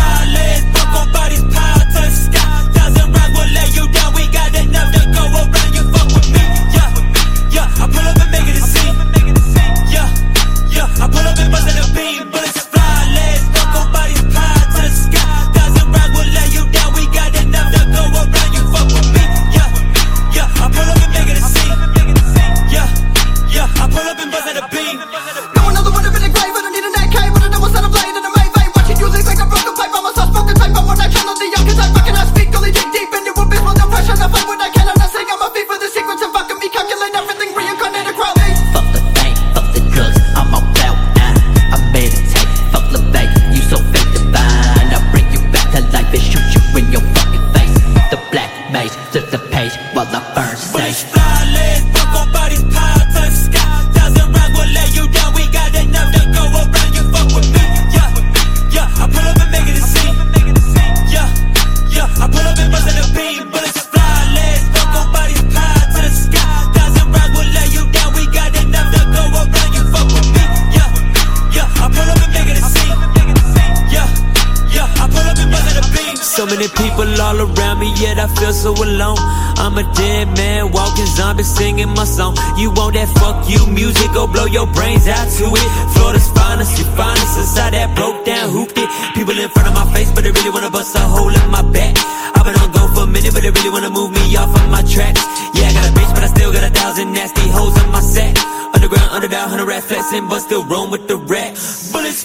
solid. Many people all around me, yet I feel so alone. I'm a dead man, walking zombie, singing my song. You want that fuck you music, go blow your brains out to it. Florida's finest, you finest inside that broke down hooped it. People in front of my face, but they really wanna bust a hole in my back. I've been on go for a minute, but they really wanna move me off of my tracks. Yeah, I got a bitch, but I still got a thousand nasty hoes in my sack. Underground, underdog, hundred rat flexing, but still roam with the rat. Bullets